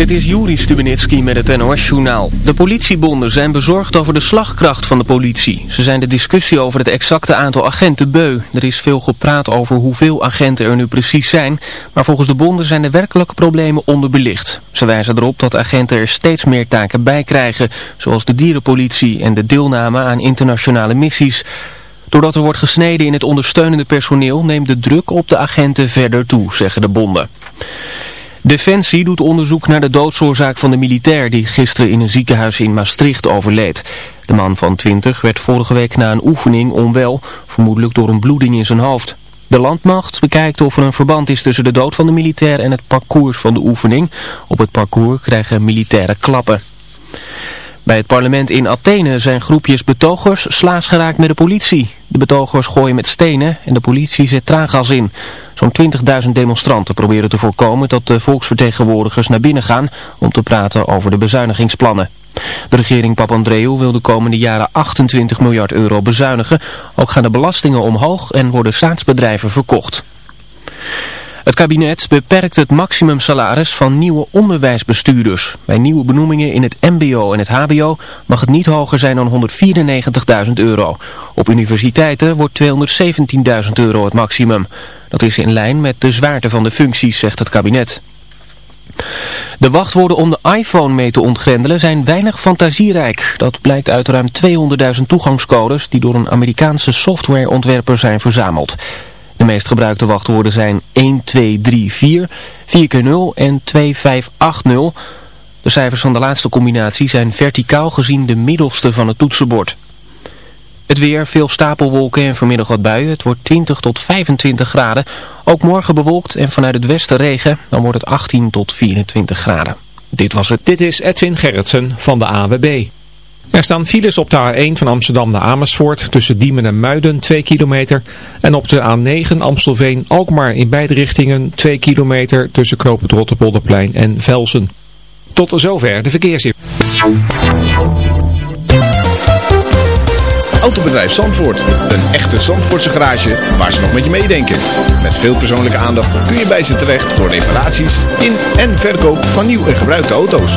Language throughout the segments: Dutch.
Dit is Juri Stubenitski met het NOS-journaal. De politiebonden zijn bezorgd over de slagkracht van de politie. Ze zijn de discussie over het exacte aantal agenten beu. Er is veel gepraat over hoeveel agenten er nu precies zijn. Maar volgens de bonden zijn de werkelijke problemen onderbelicht. Ze wijzen erop dat agenten er steeds meer taken bij krijgen. Zoals de dierenpolitie en de deelname aan internationale missies. Doordat er wordt gesneden in het ondersteunende personeel neemt de druk op de agenten verder toe, zeggen de bonden. Defensie doet onderzoek naar de doodsoorzaak van de militair die gisteren in een ziekenhuis in Maastricht overleed. De man van 20 werd vorige week na een oefening onwel, vermoedelijk door een bloeding in zijn hoofd. De landmacht bekijkt of er een verband is tussen de dood van de militair en het parcours van de oefening. Op het parcours krijgen militairen klappen. Bij het parlement in Athene zijn groepjes betogers slaas geraakt met de politie. De betogers gooien met stenen en de politie zet traangas in. Zo'n 20.000 demonstranten proberen te voorkomen dat de volksvertegenwoordigers naar binnen gaan om te praten over de bezuinigingsplannen. De regering Papandreou wil de komende jaren 28 miljard euro bezuinigen. Ook gaan de belastingen omhoog en worden staatsbedrijven verkocht. Het kabinet beperkt het maximumsalaris van nieuwe onderwijsbestuurders. Bij nieuwe benoemingen in het mbo en het hbo mag het niet hoger zijn dan 194.000 euro. Op universiteiten wordt 217.000 euro het maximum. Dat is in lijn met de zwaarte van de functies, zegt het kabinet. De wachtwoorden om de iPhone mee te ontgrendelen zijn weinig fantasierijk. Dat blijkt uit ruim 200.000 toegangscodes die door een Amerikaanse softwareontwerper zijn verzameld. De meest gebruikte wachtwoorden zijn 1234, 4x0 en 2580. De cijfers van de laatste combinatie zijn verticaal gezien de middelste van het toetsenbord. Het weer, veel stapelwolken en vanmiddag wat buien. Het wordt 20 tot 25 graden. Ook morgen bewolkt en vanuit het westen regen. Dan wordt het 18 tot 24 graden. Dit was het. Dit is Edwin Gerritsen van de AWB. Er staan files op de A1 van Amsterdam naar Amersfoort tussen Diemen en Muiden 2 kilometer. En op de A9 Amstelveen-Alkmaar in beide richtingen 2 kilometer tussen Knoopend Rotterpolderplein en Velsen. Tot zover de verkeersinformatie. Autobedrijf Zandvoort. Een echte Zandvoortse garage waar ze nog met je meedenken. Met veel persoonlijke aandacht kun je bij ze terecht voor reparaties in en verkoop van nieuw en gebruikte auto's.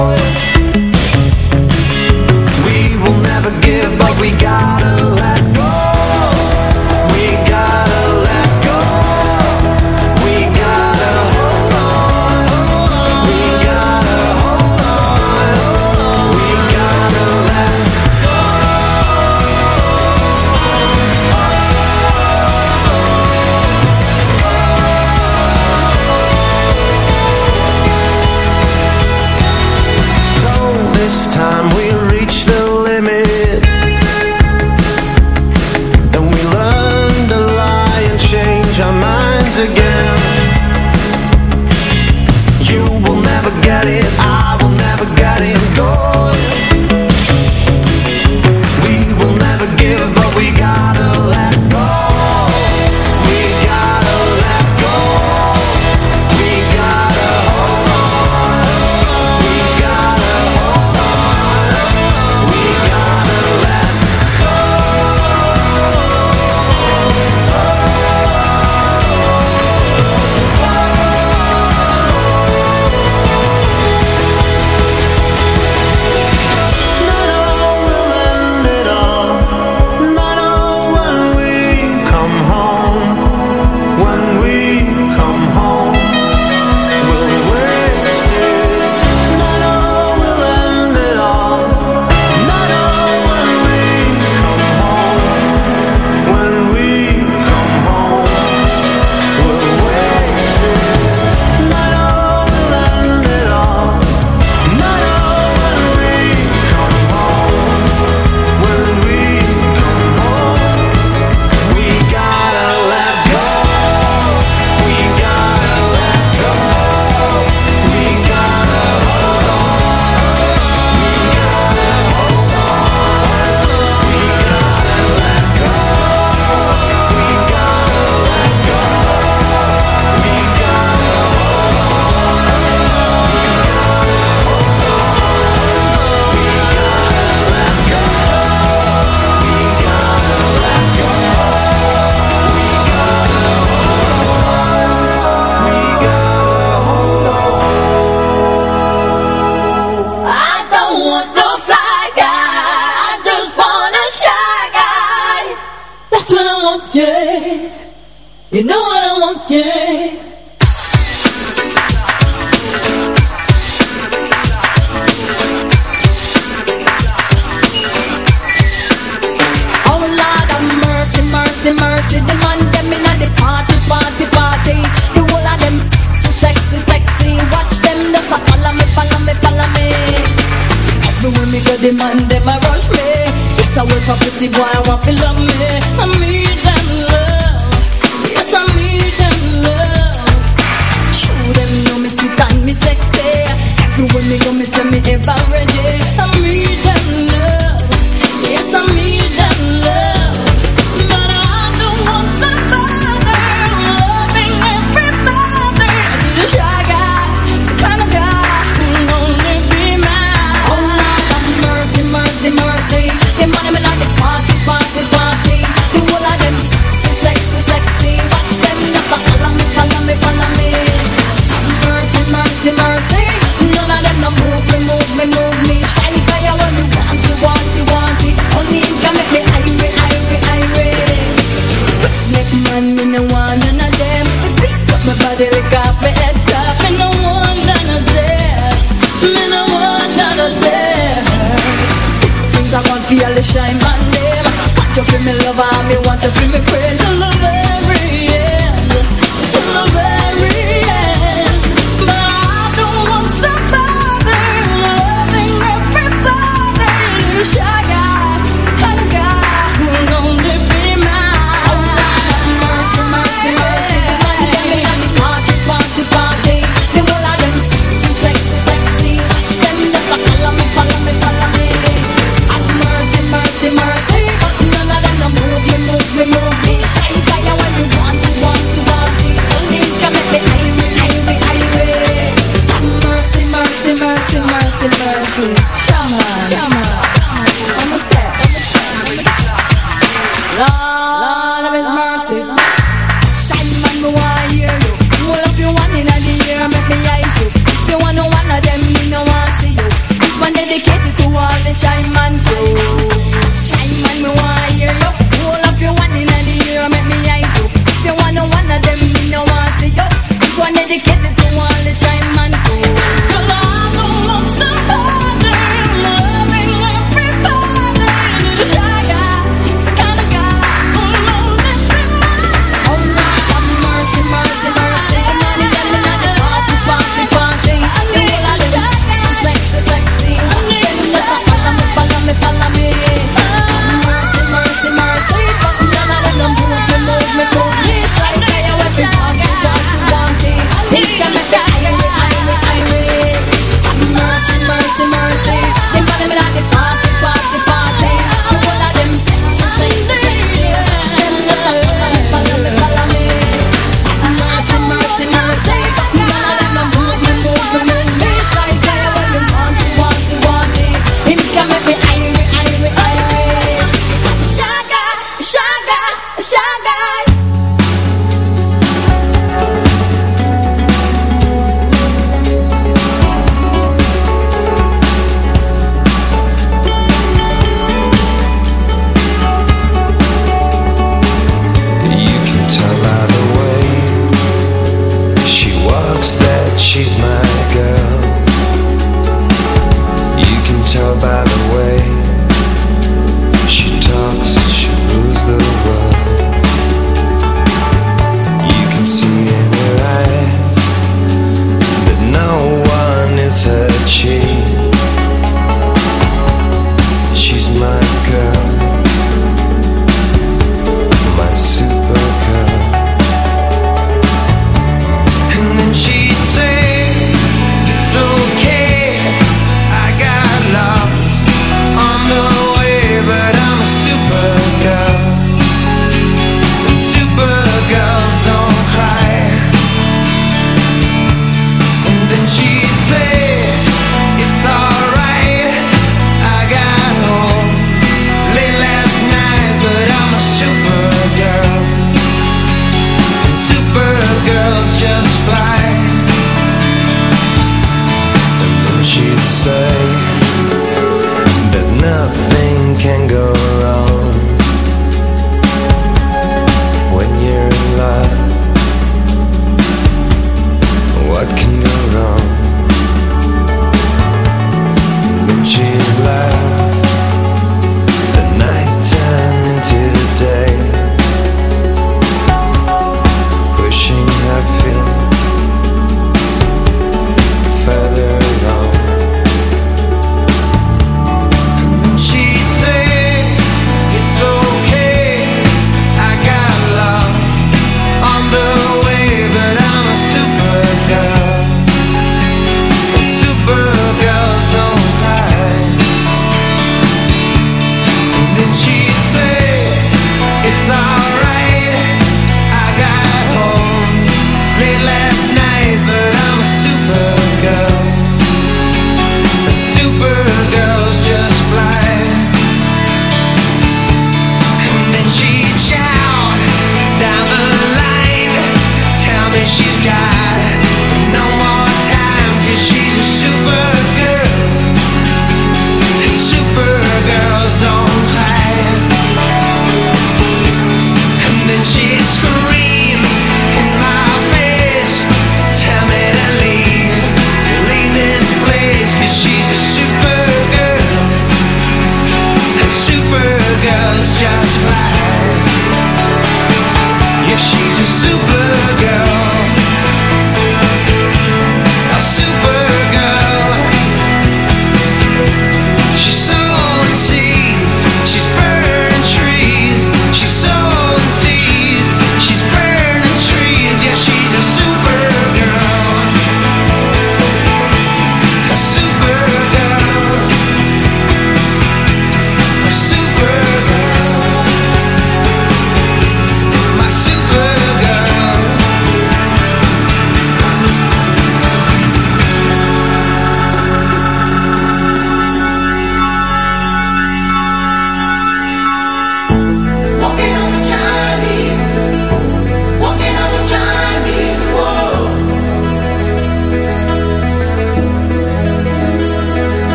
always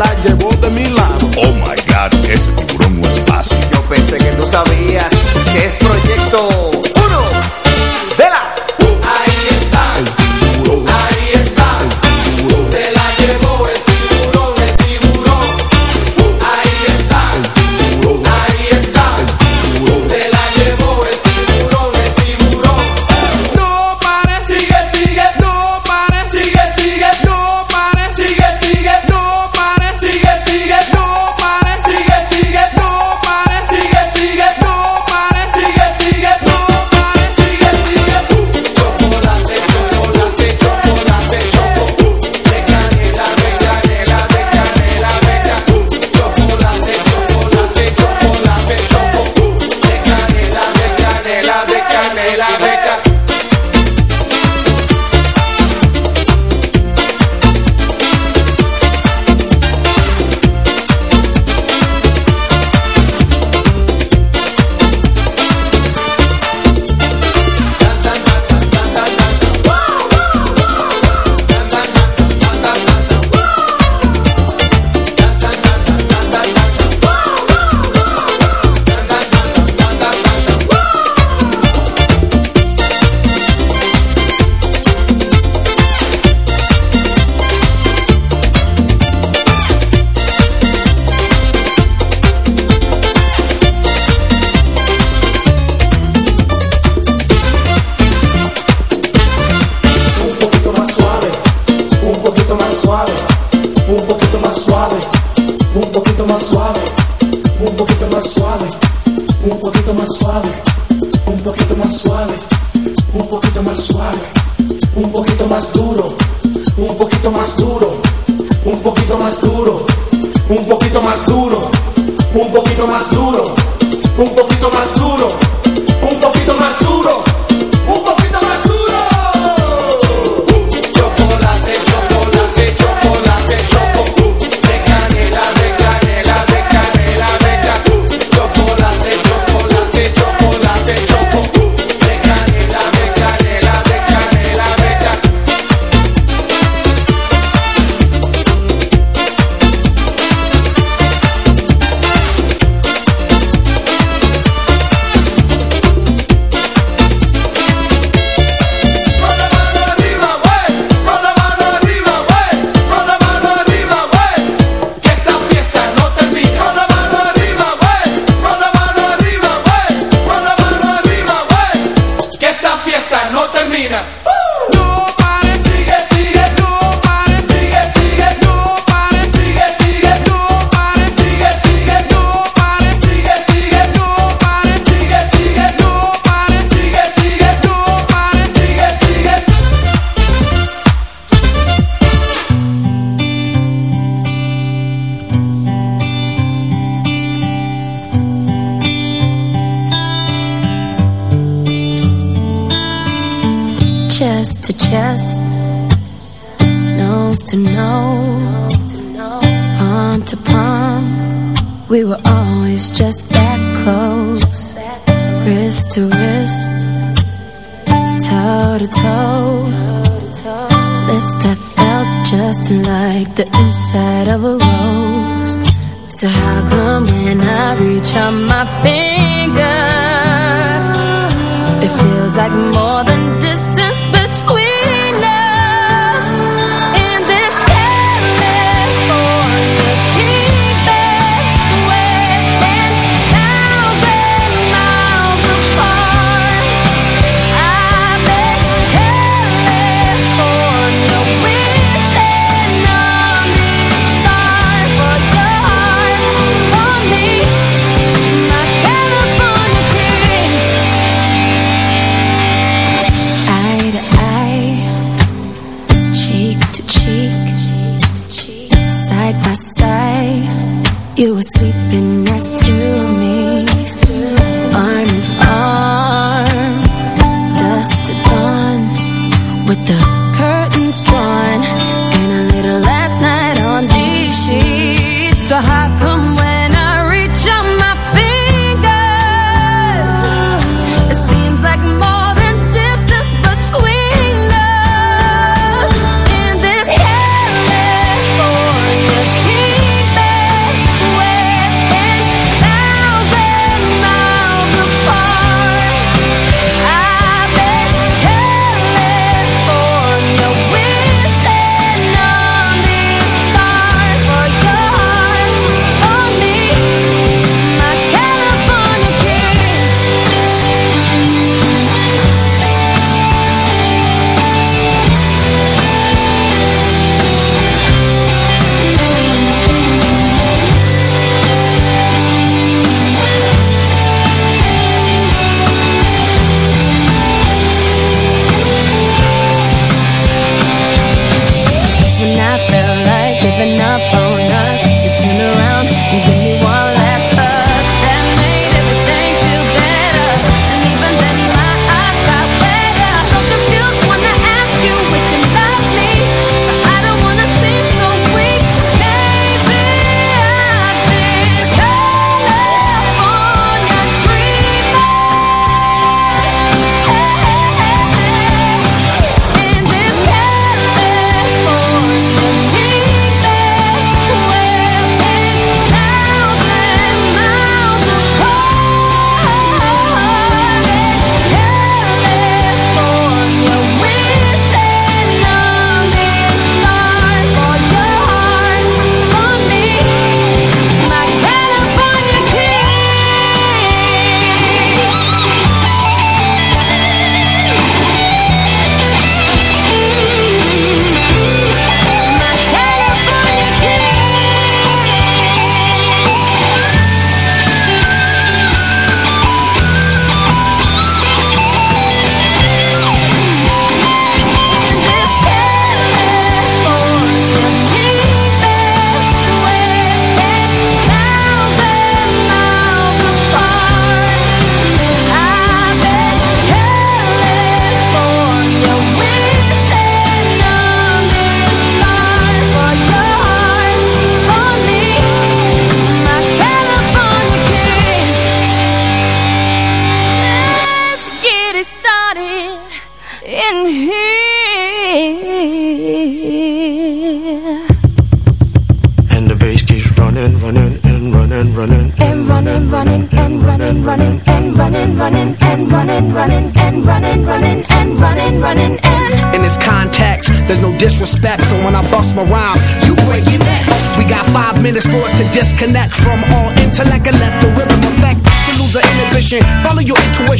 playa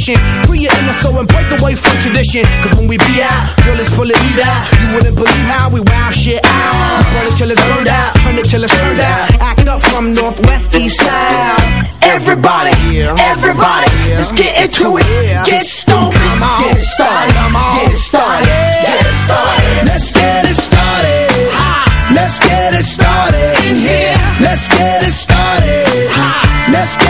ambition. Free your inner soul and break away from tradition. Cause when we be out, girl, it's full of need out. You wouldn't believe how we wow shit out. Burn it till it's burned out, turn it till it's turned out. Act up from Northwest East Side. Everybody, everybody, let's get into it. Get stoned, get started, get started, get started. Let's get it started. Let's get it started in here. Let's get it started. Let's get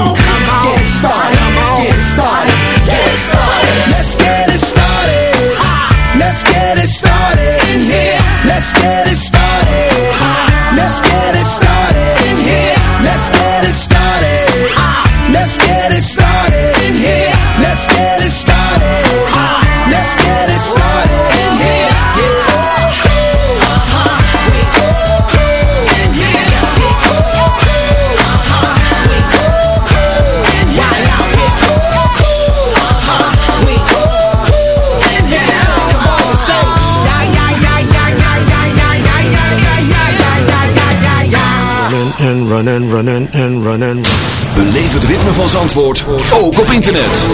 Running and running, running and running. Beleef het ritme van Zandvoort, ook op internet.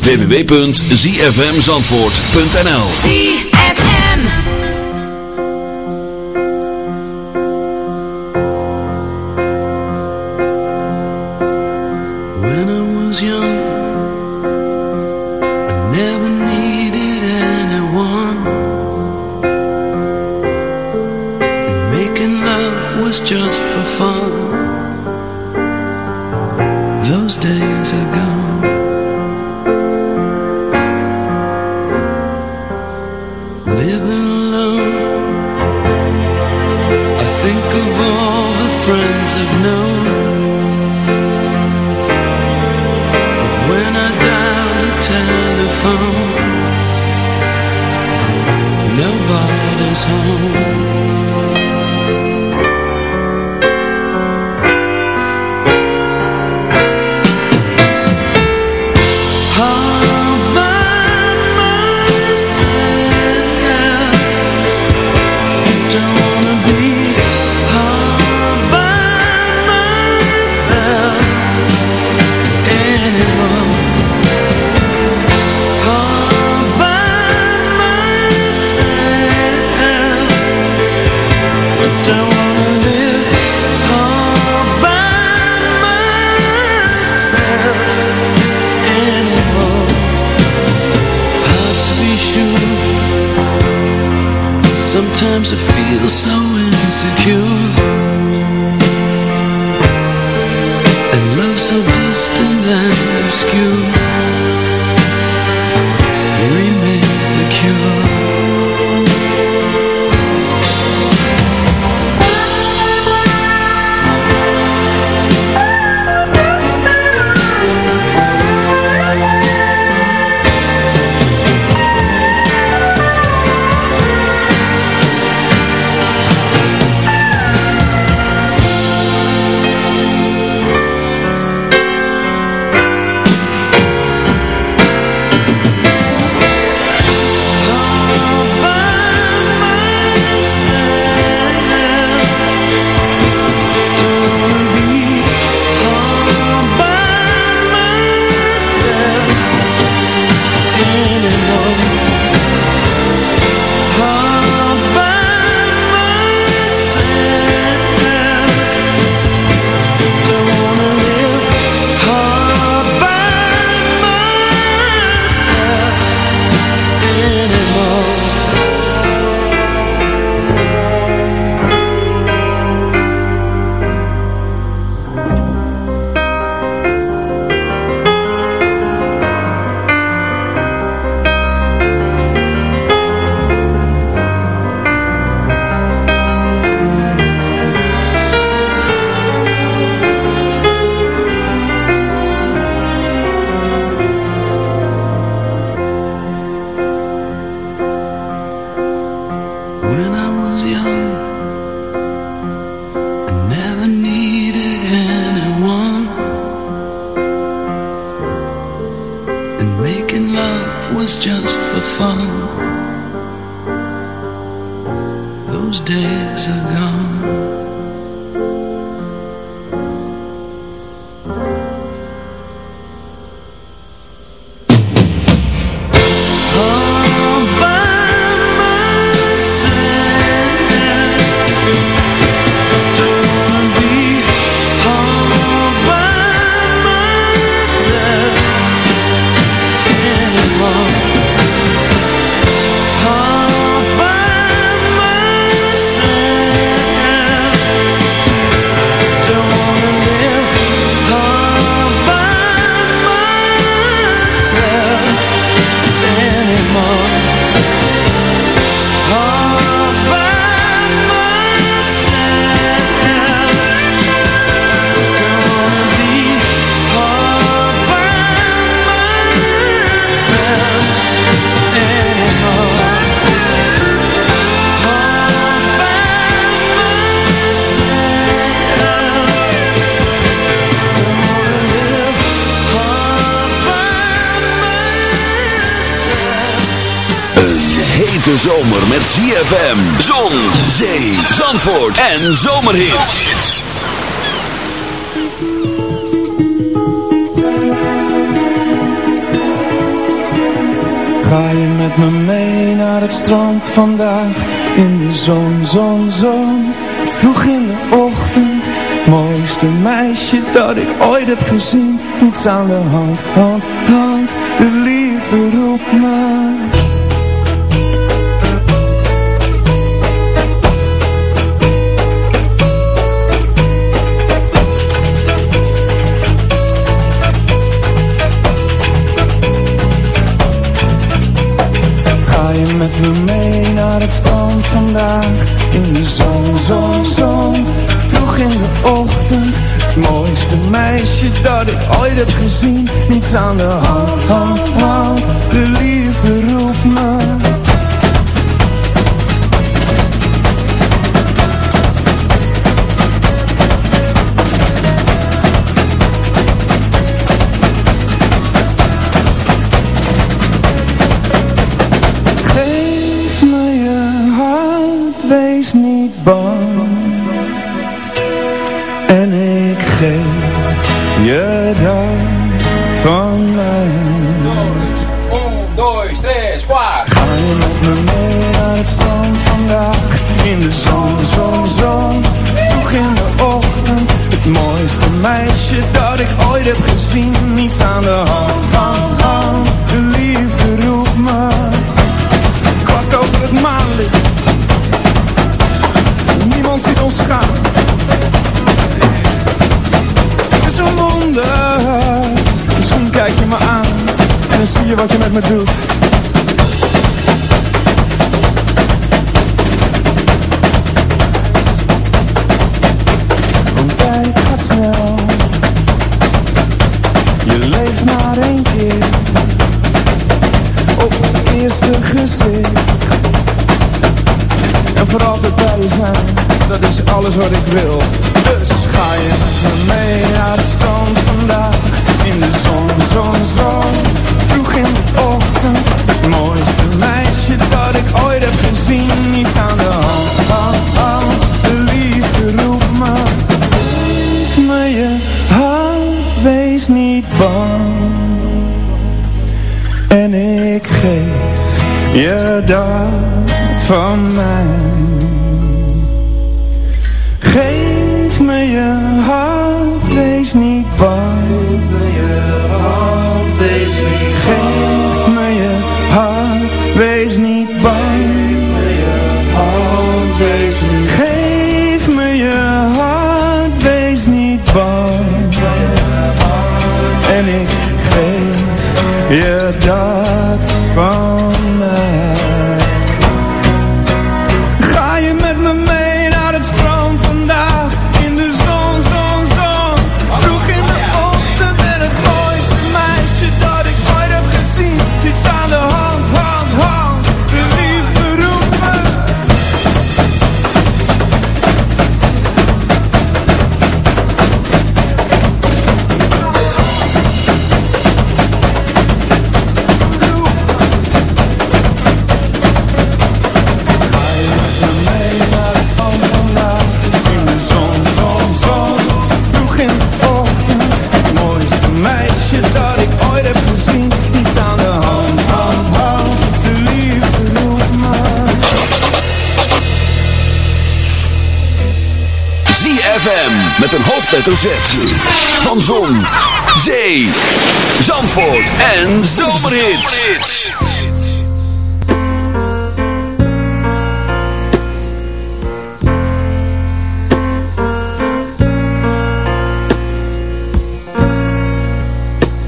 www.zfmzandvoort.nl ZFM. you. De zomer met ZFM, zon, zee, zandvoort en zomerhit. Ga je met me mee naar het strand vandaag, in de zon, zon, zon, vroeg in de ochtend. Mooiste meisje dat ik ooit heb gezien, niets aan de hand, hand, hand, de 上的 around the home. hoofdletter Van Zon, Zee, Zandvoort en Zomerhits.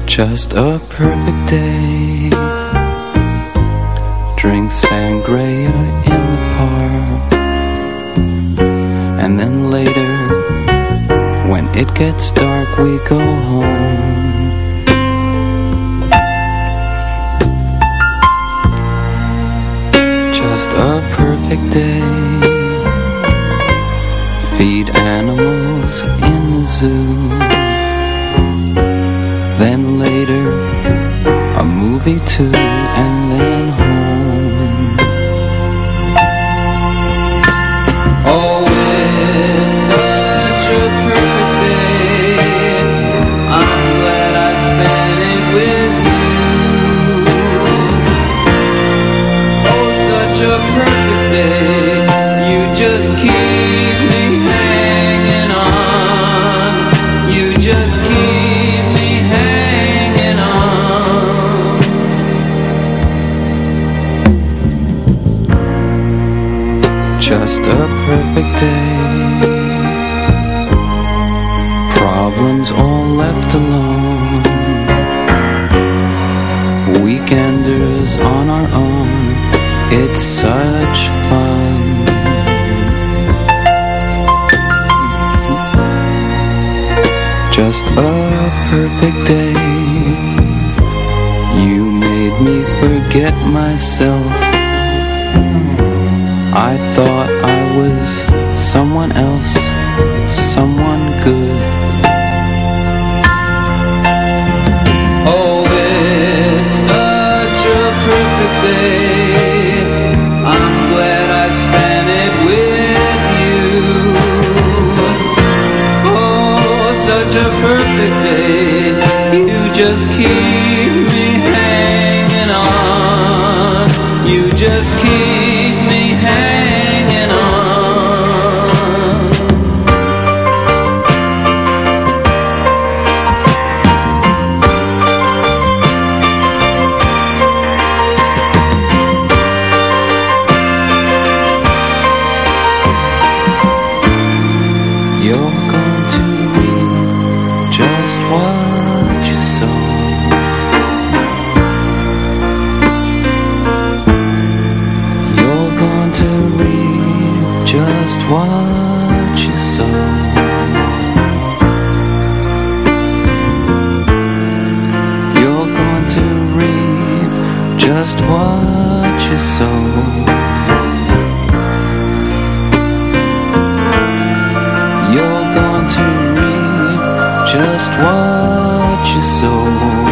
Just a perfect day. drinks and sangria. gets dark we go watch your soul.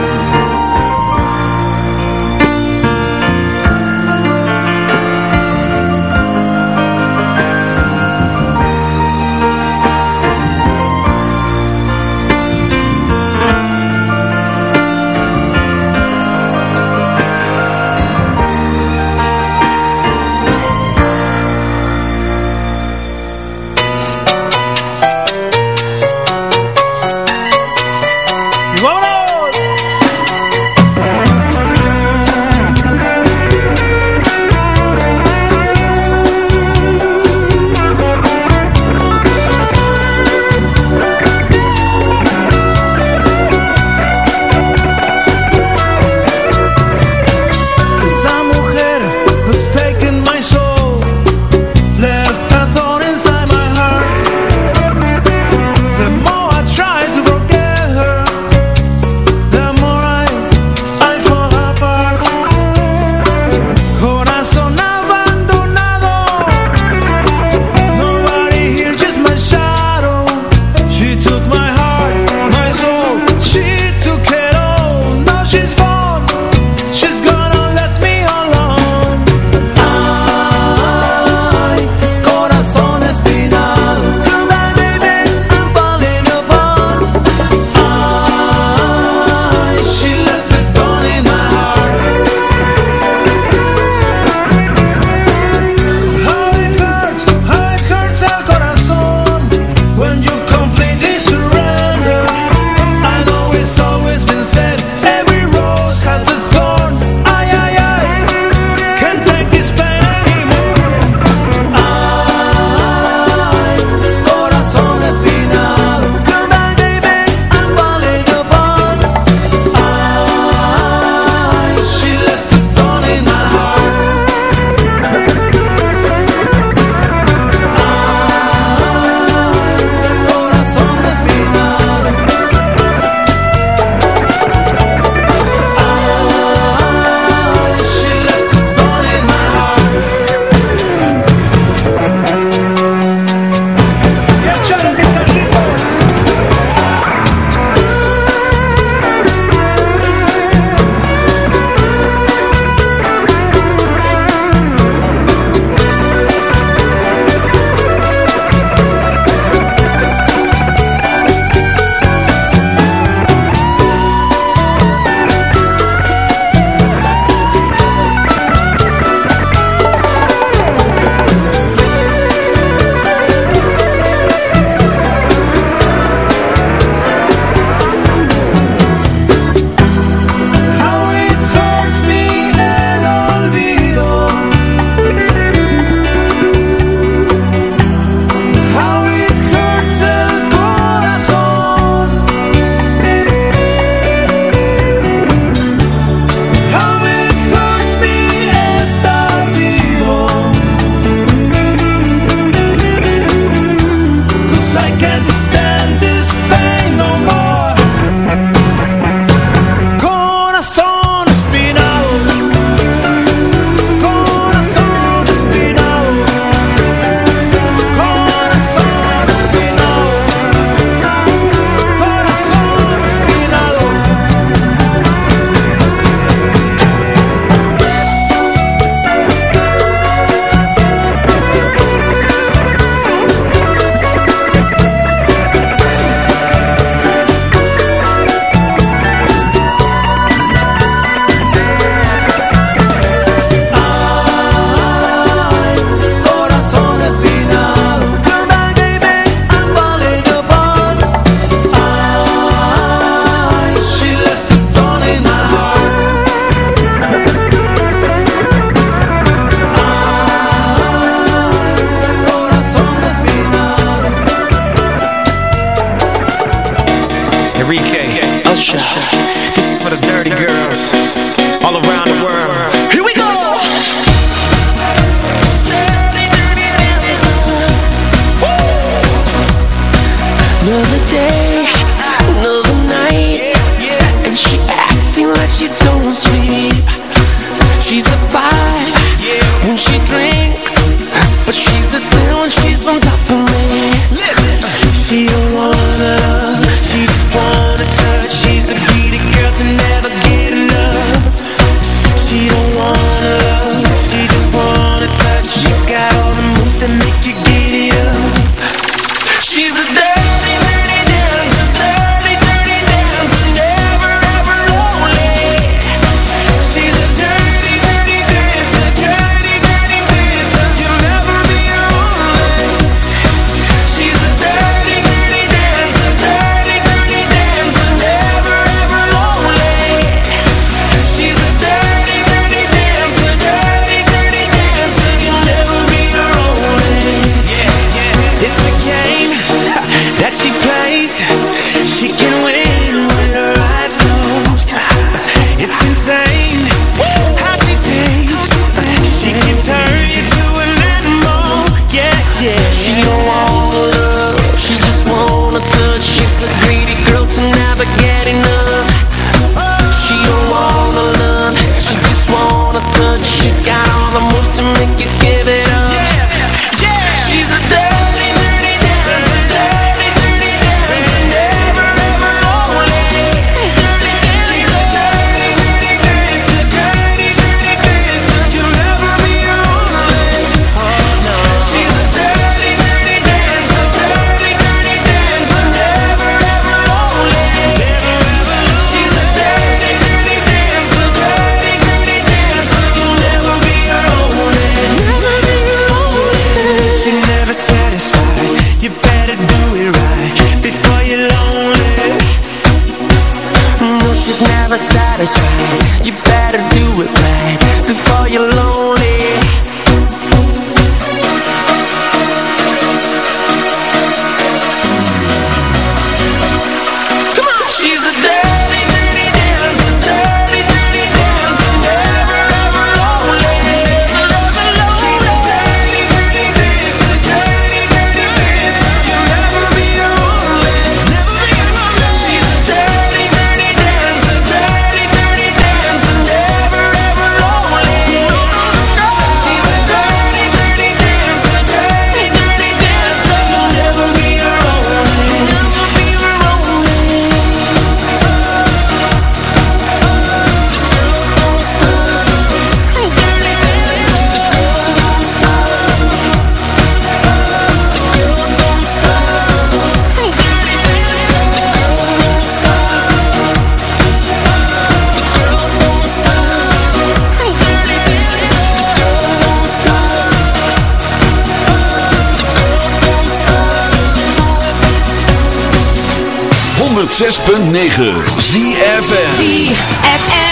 6.9 ZFM ZFM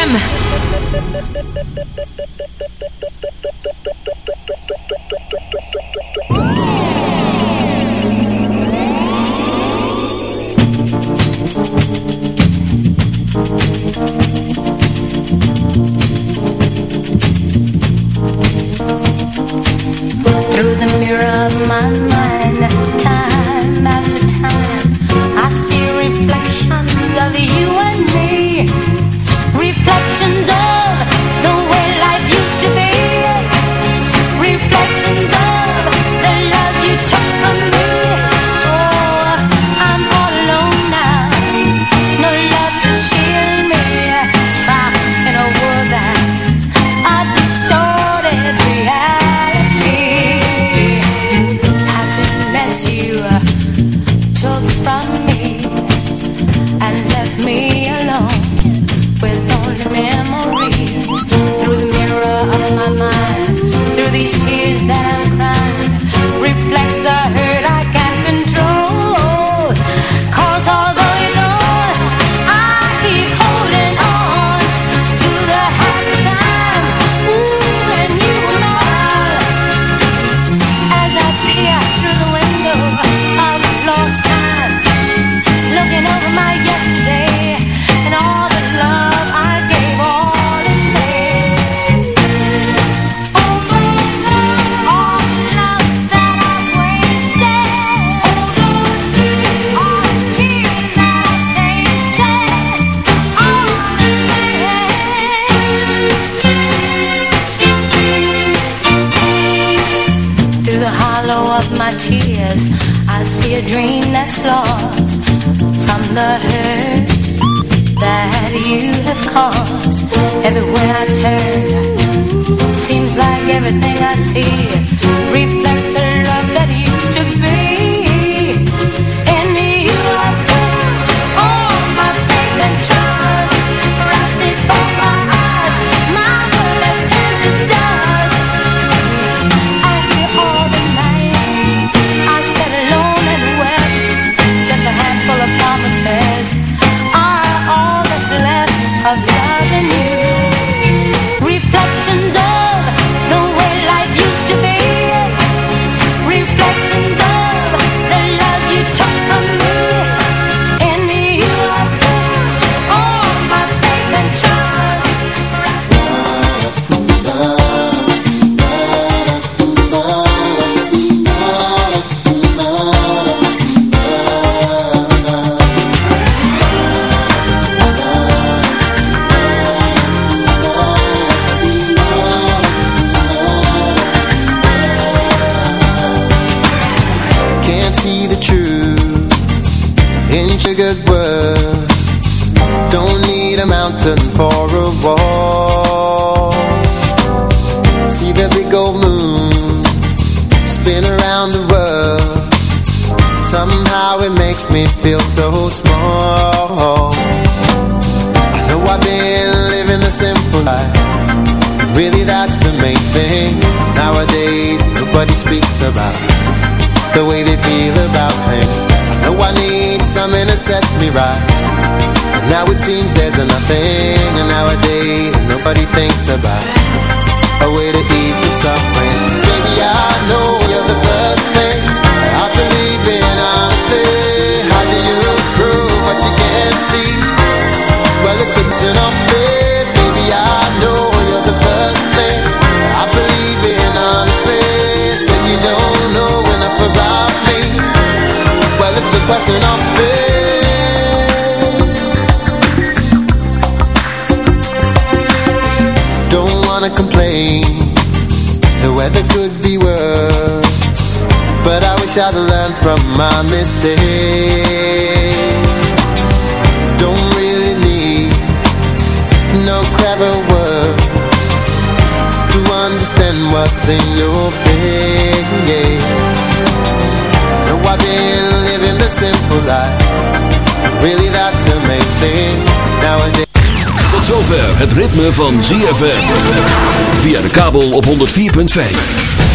see the truth in sugared words. Don't need a mountain for a wall. See the big old moon spin around the world. Somehow it makes me feel so small. I know I've been living a simple life. Really, that's the main thing. Nowadays, nobody speaks about the way they feel about things. I know I need something to set me right. And now it seems there's nothing. And nowadays, nobody thinks about a way to ease the suffering. Baby, I know from my mistakes. Don't really need no clever words to understand what's in your face. No, I've been living the simple life. Really, that's the main thing nowadays. Tot zover het ritme van ZFM. Via de kabel op 104.5.